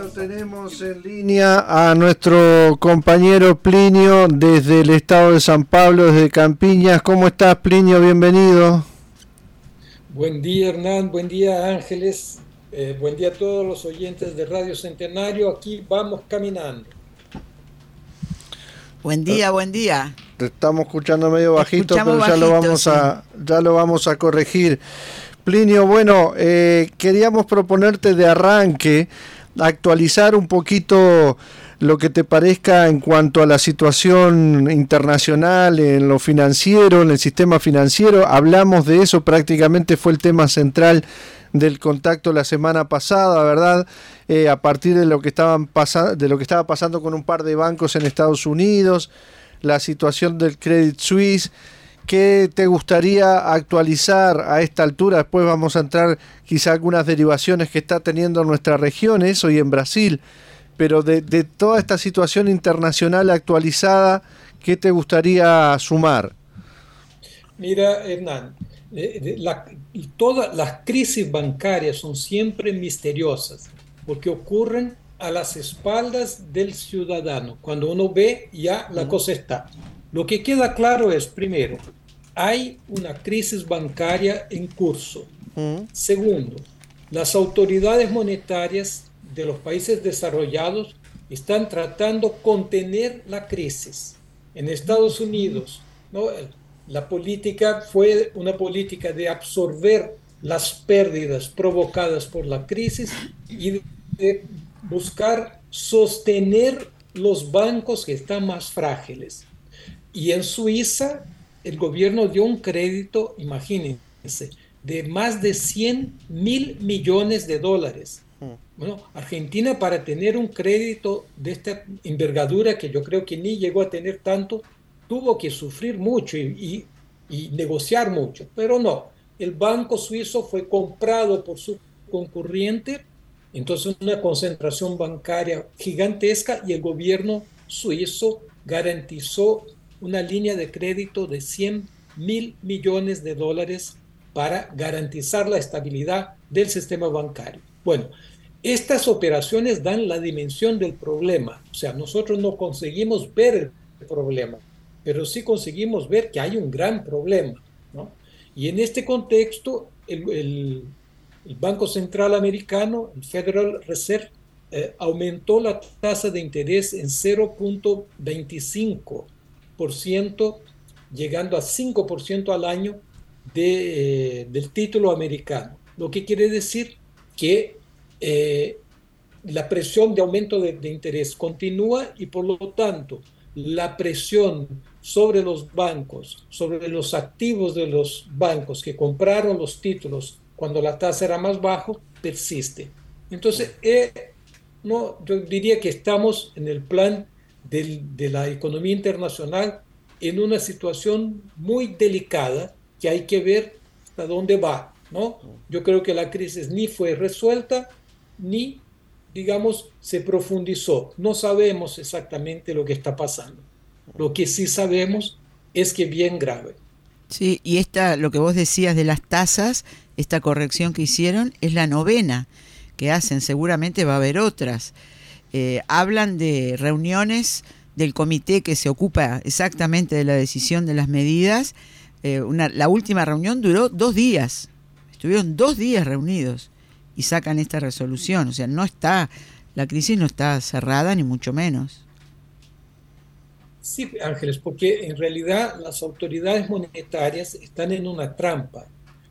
Lo tenemos en línea a nuestro compañero Plinio desde el estado de San Pablo, desde Campiñas. ¿Cómo estás, Plinio? Bienvenido. Buen día Hernán, buen día Ángeles, eh, buen día a todos los oyentes de Radio Centenario. Aquí vamos caminando. Buen día, buen día. Te estamos escuchando medio bajito, pero ya lo vamos a ya lo vamos a corregir. Plinio, bueno, eh, queríamos proponerte de arranque actualizar un poquito lo que te parezca en cuanto a la situación internacional, en lo financiero, en el sistema financiero. Hablamos de eso, prácticamente fue el tema central del contacto la semana pasada, ¿verdad? Eh, a partir de lo que estaban de lo que estaba pasando con un par de bancos en Estados Unidos, la situación del Credit Suisse. ¿Qué te gustaría actualizar a esta altura? Después vamos a entrar quizá algunas derivaciones que está teniendo nuestra región, eso y en Brasil. Pero de, de toda esta situación internacional actualizada, ¿qué te gustaría sumar? Mira Hernán, eh, la- todas las crisis bancarias son siempre misteriosas porque ocurren a las espaldas del ciudadano. Cuando uno ve, ya la cosa está. Lo que queda claro es, primero, hay una crisis bancaria en curso. Segundo, las autoridades monetarias de los países desarrollados están tratando contener la crisis. En Estados Unidos, ¿no? la política fue una política de absorber las pérdidas provocadas por la crisis y de buscar sostener los bancos que están más frágiles. Y en Suiza, el gobierno dio un crédito, imagínense, de más de 100 mil millones de dólares. Bueno, Argentina para tener un crédito de esta envergadura, que yo creo que ni llegó a tener tanto, tuvo que sufrir mucho y, y- y negociar mucho. Pero no, el banco suizo fue comprado por su concurriente, entonces una concentración bancaria gigantesca y el gobierno suizo garantizó una línea de crédito de 100 mil millones de dólares para garantizar la estabilidad del sistema bancario. Bueno, estas operaciones dan la dimensión del problema, o sea, nosotros no conseguimos ver el problema, pero sí conseguimos ver que hay un gran problema, ¿no? Y en este contexto, el, el- el Banco Central Americano, el Federal Reserve, eh, aumentó la tasa de interés en 0.25%, llegando a 5% al año de, eh, del título americano. Lo que quiere decir que eh, la presión de aumento de, interés continúa y por lo tanto la presión sobre los bancos, sobre los activos de los bancos que compraron los títulos cuando la tasa era más bajo, persiste. Entonces, eh, no, yo diría que estamos en el plan de la economía internacional en una situación muy delicada que hay que ver hasta dónde va, ¿no? Yo creo que la crisis ni fue resuelta ni, digamos, se profundizó. No sabemos exactamente lo que está pasando. Lo que sí sabemos es que bien grave. Sí, y esta, lo que vos decías de las tasas, esta corrección que hicieron, es la novena que hacen, seguramente va a haber otras. Eh, hablan de reuniones del comité que se ocupa exactamente de la decisión de las medidas. Eh, una, la última reunión duró dos días, estuvieron dos días reunidos y sacan esta resolución. O sea, no está, la crisis no está cerrada ni mucho menos. Sí, Ángeles, porque en realidad las autoridades monetarias están en una trampa,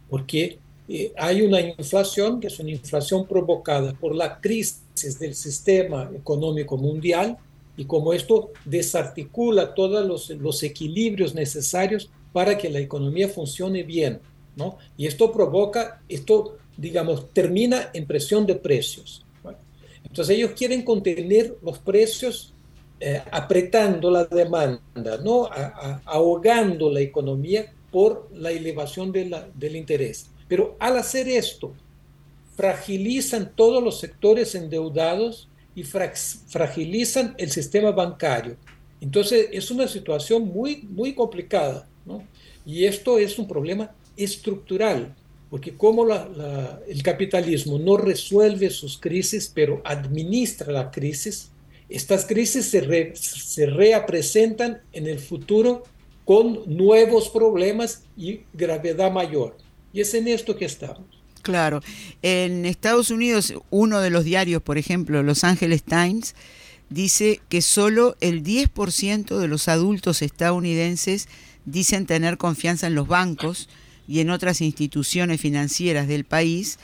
porque eh, hay una inflación que es una inflación provocada por la crisis del sistema económico mundial y como esto desarticula todos los, equilibrios necesarios para que la economía funcione bien, ¿no? Y esto provoca, esto, digamos, termina en presión de precios. Entonces ellos quieren contener los precios eh, apretando la demanda, ¿no? ahogando la economía por la elevación del interés. Pero al hacer esto, fragilizan todos los sectores endeudados y fragilizan el sistema bancario. Entonces es una situación muy, muy complicada. ¿no? Y esto es un problema estructural, porque como el capitalismo no resuelve sus crisis, pero administra la crisis, estas crisis se, se representan en el futuro con nuevos problemas y gravedad mayor. Y es en esto que estamos. Claro. En Estados Unidos, uno de los diarios, por ejemplo, Los Angeles Times, dice que solo el 10% de los adultos estadounidenses dicen tener confianza en los bancos y en otras instituciones financieras del país,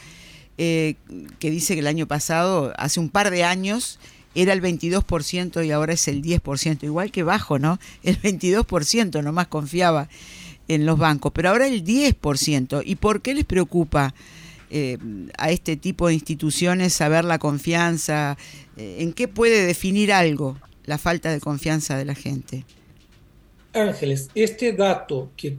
eh, que dice que el año pasado, hace un par de años, era el 22% y ahora es el 10%, igual que bajo, ¿no? El 22% nomás confiaba en los bancos, pero ahora el 10%. ¿Y por qué les preocupa eh, a este tipo de instituciones saber la confianza? Eh, ¿En qué puede definir algo la falta de confianza de la gente? Ángeles, este dato que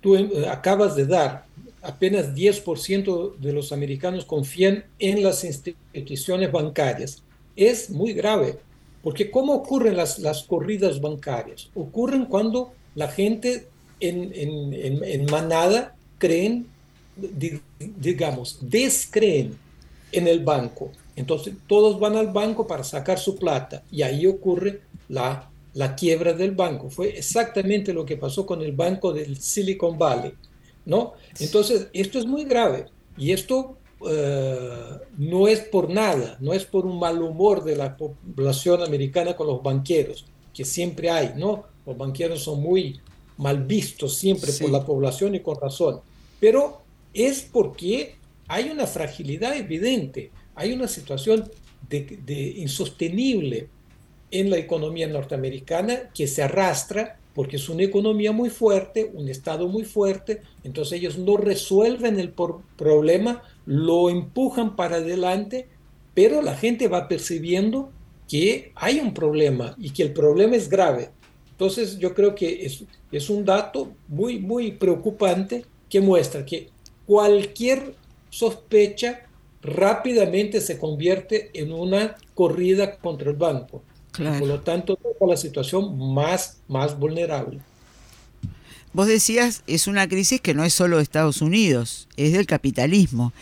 tú eh, acabas de dar, apenas 10% de los americanos confían en las instituciones bancarias es muy grave, porque ¿cómo ocurren las, las corridas bancarias? Ocurren cuando la gente en, en, en, manada creen, digamos, descreen en el banco. Entonces todos van al banco para sacar su plata y ahí ocurre la, la quiebra del banco. Fue exactamente lo que pasó con el banco del Silicon Valley. ¿no? Entonces, esto es muy grave y esto eh, no es por nada, no es por un mal humor de la población americana con los banqueros, que siempre hay, ¿no? Los banqueros son muy mal vistos siempre por la población y con razón, pero es porque hay una fragilidad evidente, hay una situación de, insostenible en la economía norteamericana que se arrastra porque es una economía muy fuerte, un Estado muy fuerte, entonces ellos no resuelven el problema, lo empujan para adelante, pero la gente va percibiendo que hay un problema y que el problema es grave. Entonces yo creo que es, es un dato muy, muy preocupante que muestra que cualquier sospecha rápidamente se convierte en una corrida contra el banco. Por lo tanto, la situación más, más vulnerable. Vos decías, es una crisis que no es solo de Estados Unidos, es del capitalismo.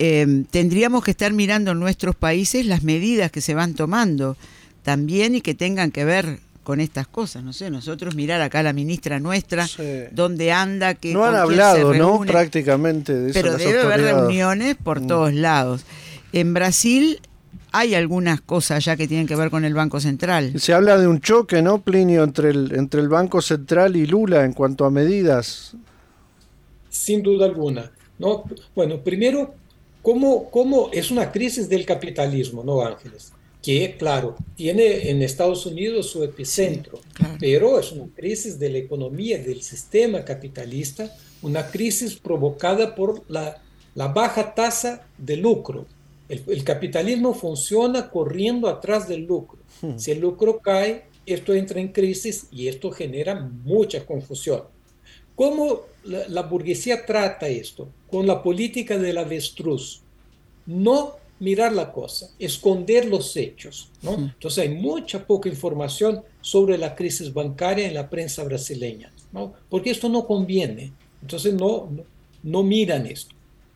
Eh, tendríamos que estar mirando en nuestros países las medidas que se van tomando también y que tengan que ver con estas cosas. No sé, nosotros mirar acá a la ministra nuestra, dónde anda, que no han hablado, ¿no? Prácticamente de eso. Pero debe haber reuniones por mm. todos lados. En Brasil hay algunas cosas ya que tienen que ver con el Banco Central. Se habla de un choque, ¿no, Plinio, entre el, entre el Banco Central y Lula en cuanto a medidas? Sin duda alguna. ¿no? Bueno, primero, ¿cómo, ¿cómo es una crisis del capitalismo, no, Ángeles? Que, claro, tiene en Estados Unidos su epicentro, pero es una crisis de la economía, del sistema capitalista, una crisis provocada por la, la baja tasa de lucro el, capitalismo funciona corriendo atrás del lucro. Hmm. Si el lucro cae, esto entra en crisis y esto genera mucha confusión. ¿Cómo la, burguesía trata esto? Con la política del avestruz. No mirar la cosa, esconder los hechos. ¿no? Entonces hay mucha poca información sobre la crisis bancaria en la prensa brasileña, ¿no? porque esto no conviene. Entonces no, no, no miran esto.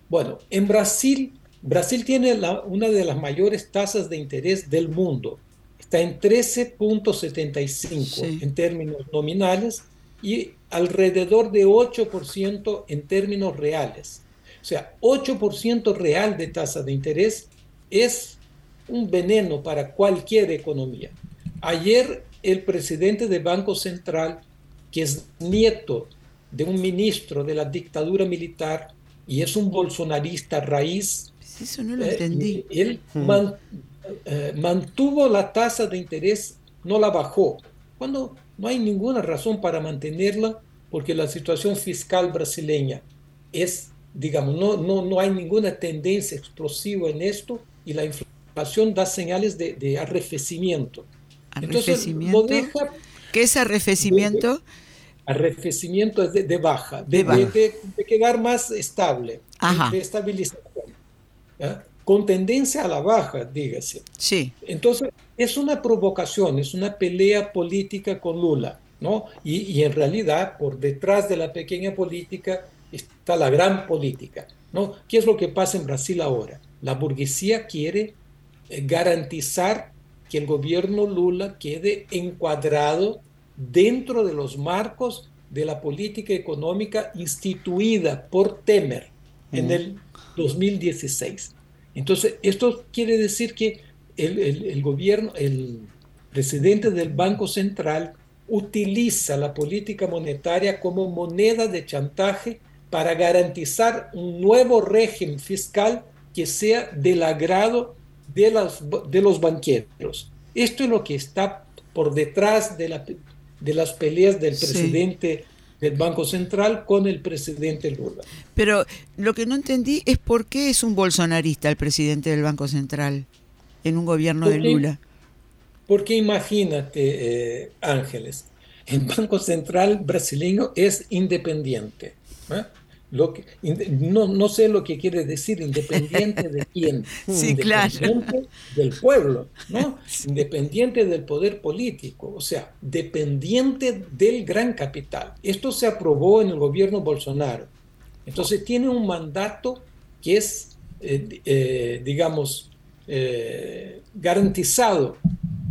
Bueno, en Brasil Brasil tiene una de las mayores tasas de interés del mundo. Está en 13.75 en términos nominales y alrededor de 8% en términos reales. O sea, 8% real de tasa de interés es un veneno para cualquier economía. Ayer el presidente del Banco Central, que es nieto de un ministro de la dictadura militar y es un bolsonarista raíz, eso no lo eh, entendí. él hmm. eh, mantuvo la tasa de interés, no la bajó, cuando no hay ninguna razón para mantenerla, porque la situación fiscal brasileña es, digamos, no, no, no hay ninguna tendencia explosiva en esto y la inflación da señales de, de arrefecimiento. Arrefecimiento. Entonces, lo deja ¿Qué es arrefecimiento? arrefecimiento es de, baja, de, de, quedar más estable, de estabilización, con tendencia a la baja, dígase. Sí. Entonces, es una provocación, es una pelea política con Lula, ¿no? Y, y, en realidad, por detrás de la pequeña política está la gran política, ¿no? ¿Qué es lo que pasa en Brasil ahora? La burguesía quiere eh, garantizar que el gobierno Lula quede encuadrado dentro de los marcos de la política económica instituida por Temer en el 2016. Entonces, esto quiere decir que el, gobierno, el presidente del Banco Central utiliza la política monetaria como moneda de chantaje para garantizar un nuevo régimen fiscal que sea del agrado de, las, de los banqueros. Esto es lo que está por detrás de la, de las peleas del presidente del Banco Central con el presidente Lula. Pero lo que no entendí es por qué es un bolsonarista el presidente del Banco Central en un gobierno de Lula. Porque imagínate, eh, Ángeles, el Banco Central brasileño es independiente. ¿eh? Lo que, no, no sé lo que quiere decir independiente de quién. Sí, independiente del pueblo, ¿no? Independiente del poder político, o sea, dependiente del gran capital. Esto se aprobó en el gobierno Bolsonaro. Entonces tiene un mandato que es, eh, eh, digamos, eh, garantizado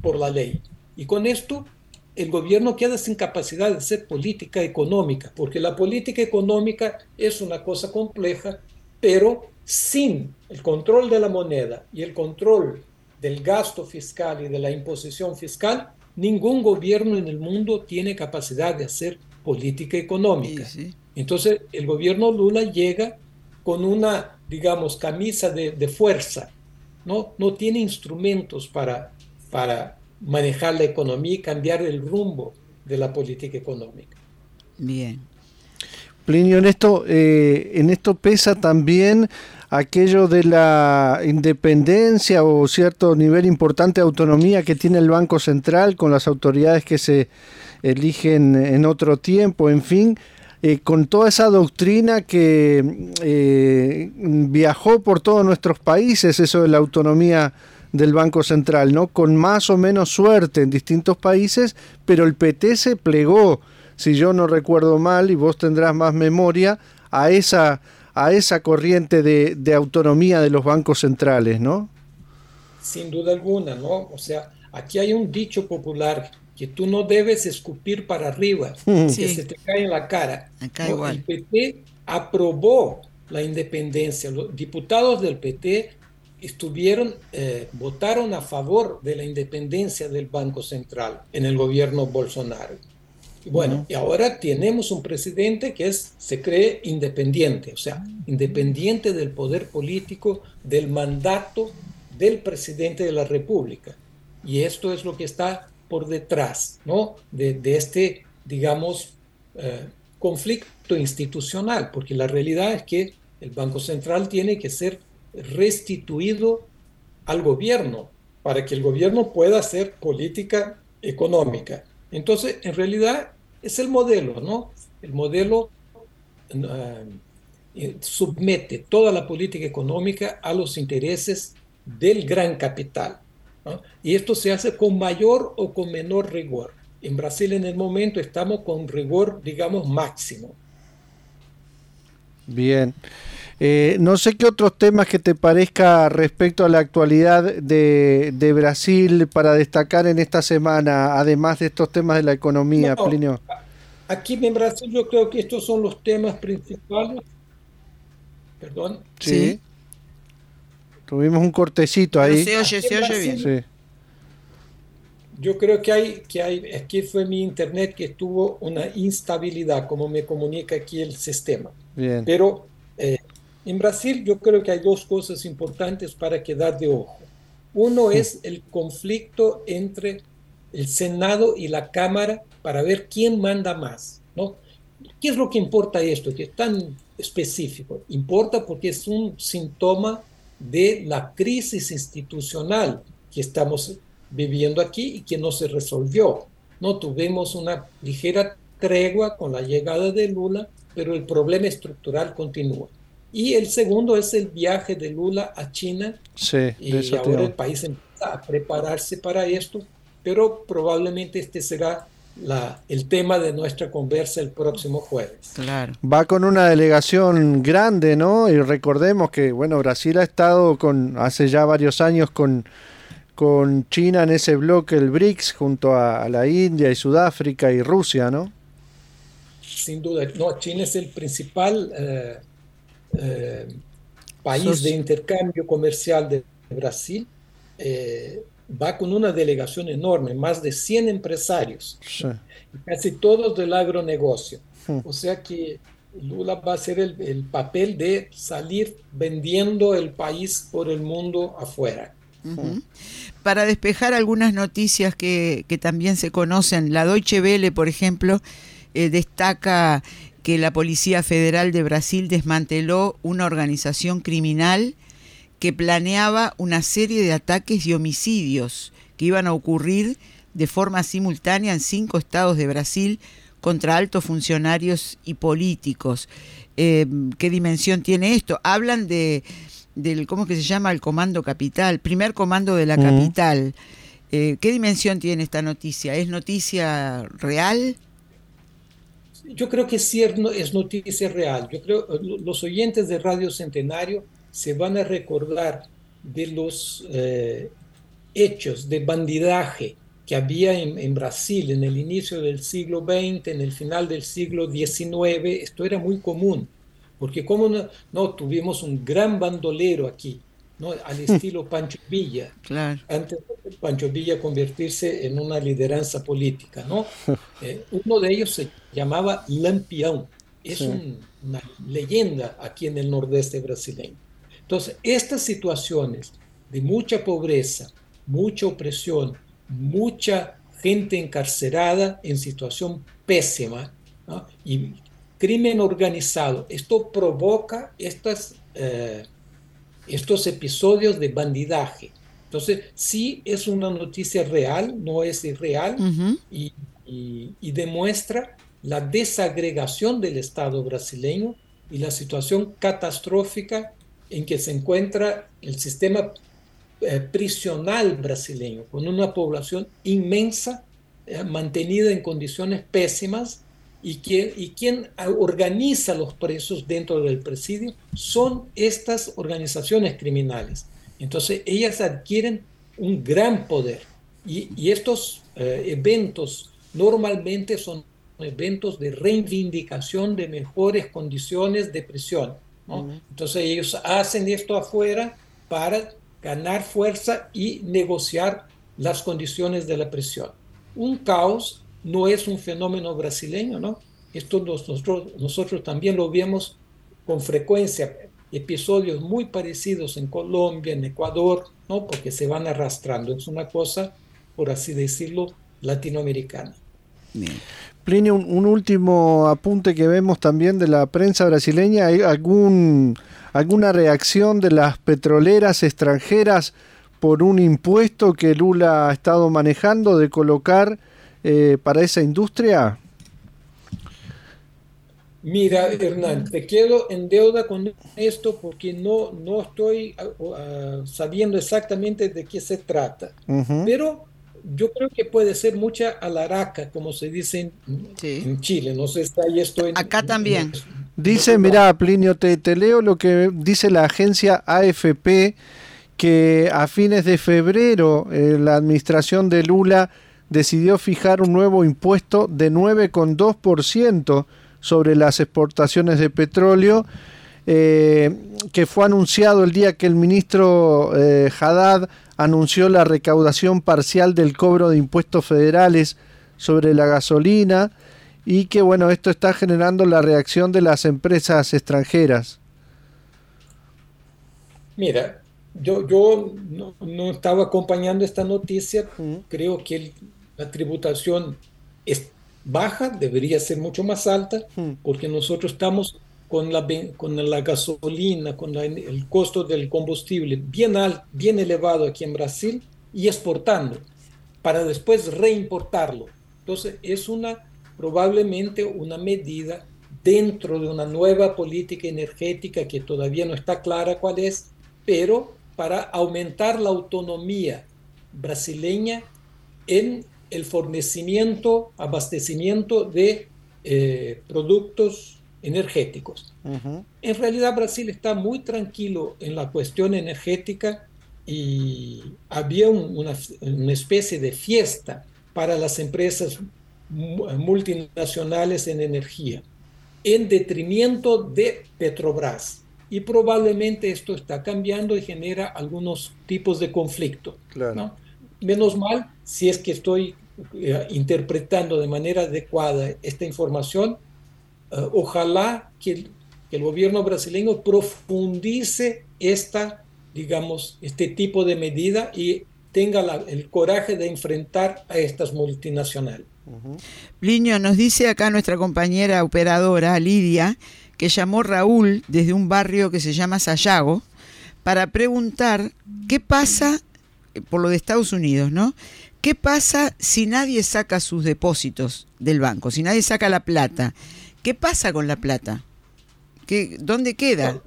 por la ley. Y con esto el gobierno queda sin capacidad de hacer política económica, porque la política económica es una cosa compleja, pero sin el control de la moneda y el control del gasto fiscal y de la imposición fiscal, ningún gobierno en el mundo tiene capacidad de hacer política económica. Entonces, el gobierno Lula llega con una, digamos, camisa de, de fuerza, ¿no? no tiene instrumentos para, para manejar la economía y cambiar el rumbo de la política económica. Bien. Plinio, en esto, eh, en esto pesa también aquello de la independencia o cierto nivel importante de autonomía que tiene el Banco Central con las autoridades que se eligen en otro tiempo, en fin, eh, con toda esa doctrina que eh, viajó por todos nuestros países, eso de la autonomía del Banco Central, ¿no? Con más o menos suerte en distintos países, pero el PT se plegó, si yo no recuerdo mal, y vos tendrás más memoria, a esa, a esa corriente de, de autonomía de los bancos centrales, ¿no? Sin duda alguna, ¿no? O sea, aquí hay un dicho popular que tú no debes escupir para arriba, que se te cae en la cara. El PT aprobó la independencia. Los diputados del PT estuvieron, eh, votaron a favor de la independencia del Banco Central en el gobierno Bolsonaro. Y bueno, y ahora tenemos un presidente que es, se cree independiente, o sea, independiente del poder político, del mandato del presidente de la República. Y esto es lo que está por detrás, ¿no? De, este, digamos, eh, conflicto institucional, porque la realidad es que el Banco Central tiene que ser restituido al gobierno para que el gobierno pueda hacer política económica. Entonces, en realidad es el modelo, ¿no? El modelo eh, submete toda la política económica a los intereses del gran capital. Y esto se hace con mayor o con menor rigor. En Brasil en el momento estamos con rigor, digamos, máximo. Bien. Eh, no sé qué otros temas que te parezca respecto a la actualidad de, Brasil para destacar en esta semana, además de estos temas de la economía, Plinio. Aquí en Brasil yo creo que estos son los temas principales. Perdón. Sí. Tuvimos un cortecito ahí. Se oye, se oye bien. Sí. Yo creo que hay, que hay, aquí fue mi internet que tuvo una instabilidad, como me comunica aquí el sistema. Bien. Pero eh, en Brasil yo creo que hay dos cosas importantes para quedar de ojo. Uno es el conflicto entre el Senado y la Cámara para ver quién manda más, ¿no? ¿Qué es lo que importa esto, que es tan específico? Importa porque es un síntoma de la crisis institucional que estamos viviendo aquí y que no se resolvió. No tuvimos una ligera tregua con la llegada de Lula, pero el problema estructural continúa. Y el segundo es el viaje de Lula a China. Sí, y ahora el país empieza a prepararse para esto, pero probablemente este será la, el tema de nuestra conversa el próximo jueves. Claro. Va con una delegación grande, ¿no? Y recordemos que, bueno, Brasil ha estado con hace ya varios años con, con China en ese bloque, el BRICS, junto a, la India y Sudáfrica y Rusia, ¿no? Sin duda. No, China es el principal eh, eh, país de intercambio comercial de Brasil. Eh, va con una delegación enorme, más de 100 empresarios, casi todos del agronegocio. Hmm. O sea que Lula va a hacer el, papel de salir vendiendo el país por el mundo afuera. Para despejar algunas noticias que, también se conocen, la Deutsche Welle, por ejemplo, eh, destaca que la Policía Federal de Brasil desmanteló una organización criminal que planeaba una serie de ataques y homicidios que iban a ocurrir de forma simultánea en cinco estados de Brasil contra altos funcionarios y políticos. Eh, ¿Qué dimensión tiene esto? Hablan de del cómo que se llama el comando capital, primer comando de la capital. Eh, ¿Qué dimensión tiene esta noticia? ¿Es noticia real? Yo creo que sí es noticia real. Yo creo los oyentes de Radio Centenario se van a recordar de los eh, hechos de bandidaje que había en, Brasil en el inicio del siglo XX, en el final del siglo XIX, esto era muy común, porque como no, tuvimos un gran bandolero aquí, ¿no? al estilo Pancho Villa, antes de Pancho Villa convertirse en una lideranza política. ¿no? Eh, uno de ellos se llamaba Lampião, es una leyenda aquí en el nordeste brasileño. Entonces, estas situaciones de mucha pobreza, mucha opresión, mucha gente encarcerada en situación pésima y crimen organizado, esto provoca estas, eh, estos episodios de bandidaje. Entonces, sí es una noticia real, no es irreal, y, demuestra la desagregación del Estado brasileño y la situación catastrófica en que se encuentra el sistema eh, prisional brasileño, con una población inmensa, eh, mantenida en condiciones pésimas, y, que, y quien organiza los presos dentro del presidio son estas organizaciones criminales. Entonces, ellas adquieren un gran poder. Y, estos eh, eventos normalmente son eventos de reivindicación de mejores condiciones de prisión. Entonces ellos hacen esto afuera para ganar fuerza y negociar las condiciones de la presión. Un caos no es un fenómeno brasileño, ¿no? Esto nosotros, nosotros también lo vemos con frecuencia, episodios muy parecidos en Colombia, en Ecuador, ¿no? Porque se van arrastrando. Es una cosa, por así decirlo, latinoamericana. Plinio, un, último apunte que vemos también de la prensa brasileña. ¿Hay algún, alguna reacción de las petroleras extranjeras por un impuesto que Lula ha estado manejando de colocar eh, para esa industria? Mira, Hernán, te quedo en deuda con esto porque no, no estoy ah, sabiendo exactamente de qué se trata. Pero yo creo que puede ser mucha alaraca, como se dice en, Chile. No sé, está ahí esto en, Acá también. dice, mira, Plinio, te, te, leo lo que dice la agencia AFP, que a fines de febrero eh, la administración de Lula decidió fijar un nuevo impuesto de 9,2% sobre las exportaciones de petróleo. Eh, que fue anunciado el día que el ministro eh, Haddad anunció la recaudación parcial del cobro de impuestos federales sobre la gasolina y que bueno, esto está generando la reacción de las empresas extranjeras. Mira, yo, yo no, estaba acompañando esta noticia, creo que la tributación es baja, debería ser mucho más alta, porque nosotros estamos con la, con la gasolina, con el costo del combustible bien, al, bien elevado aquí en Brasil y exportando. para después reimportarlo. Entonces, es una probablemente una medida dentro de una nueva política energética que todavía no está clara cuál es, pero para aumentar la autonomía brasileña en el fornecimiento, abastecimiento de eh, productos energéticos. En realidad Brasil está muy tranquilo en la cuestión energética y había una, una, especie de fiesta para las empresas multinacionales en energía, en detrimento de Petrobras. Y probablemente esto está cambiando y genera algunos tipos de conflicto. ¿no? Menos mal, si es que estoy eh, interpretando de manera adecuada esta información, uh, ojalá que, que, el gobierno brasileño profundice esta, digamos, este tipo de medida y tenga la, el coraje de enfrentar a estas multinacionales. Uh nos dice acá nuestra compañera operadora, Lidia, que llamó Raúl desde un barrio que se llama Sayago para preguntar qué pasa eh, por lo de Estados Unidos, ¿no? ¿Qué pasa si nadie saca sus depósitos del banco, si nadie saca la plata? ¿Qué pasa con la plata? ¿Qué, ¿Dónde queda?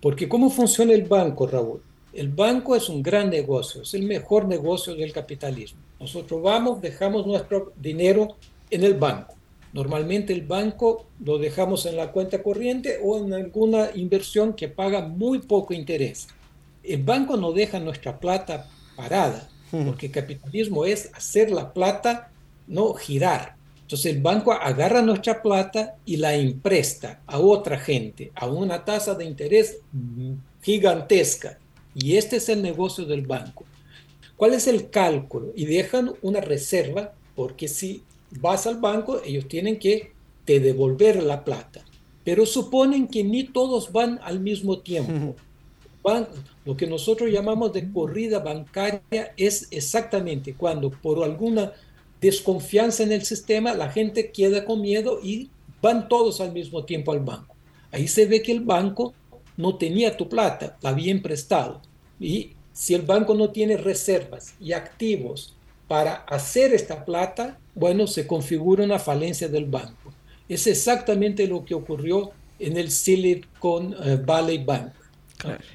Porque ¿cómo funciona el banco, Raúl? El banco es un gran negocio, es el mejor negocio del capitalismo. Nosotros vamos, dejamos nuestro dinero en el banco. Normalmente el banco lo dejamos en la cuenta corriente o en alguna inversión que paga muy poco interés. El banco no deja nuestra plata parada, porque el capitalismo es hacer la plata no girar. Entonces el banco agarra nuestra plata y la empresta a otra gente a una tasa de interés gigantesca. Y este es el negocio del banco. ¿Cuál es el cálculo? Y dejan una reserva porque si vas al banco, ellos tienen que te devolver la plata. Pero suponen que ni todos van al mismo tiempo lo que nosotros llamamos de corrida bancaria es exactamente cuando por alguna desconfianza en el sistema la gente queda con miedo y van todos al mismo tiempo al banco. Ahí se ve que el banco no tenía tu plata, la había prestado. Y si el banco no tiene reservas y activos para hacer esta plata, bueno, se configura una falencia del banco. Es exactamente lo que ocurrió en el Silicon eh, Valley Bank.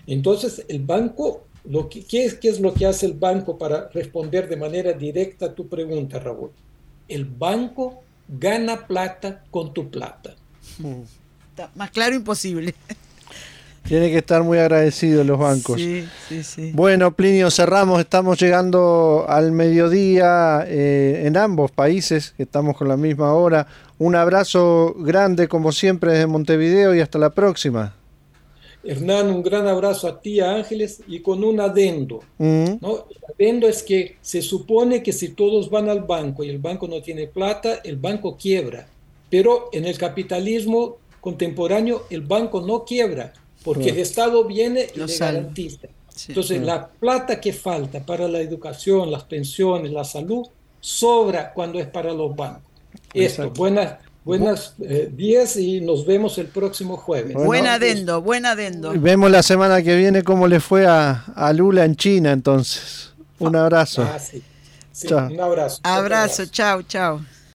Entonces, el banco, lo que, ¿qué, es, ¿qué es lo que hace el banco para responder de manera directa a tu pregunta, Raúl? El banco gana plata con tu plata. más claro imposible. Tiene que estar muy agradecidos los bancos. Sí, sí, sí. Bueno, Plinio, cerramos. Estamos llegando al mediodía eh, en ambos países, estamos con la misma hora. Un abrazo grande, como siempre, desde Montevideo y hasta la próxima. Hernán, un gran abrazo a ti, a Ángeles, y con un adendo. Mm. ¿no? El adendo es que se supone que si todos van al banco y el banco no tiene plata, el banco quiebra. Pero en el capitalismo contemporáneo, el banco no quiebra, porque el Estado viene y le garantiza. Entonces, la plata que falta para la educación, las pensiones, la salud, sobra cuando es para los bancos. Esto, buenas Buenas eh, días y nos vemos el próximo jueves. buen adendo, buen adendo. Vemos la semana que viene cómo le fue a, Lula en China entonces. Un abrazo. Ah, sí. un abrazo. Abrazo, chao, chao.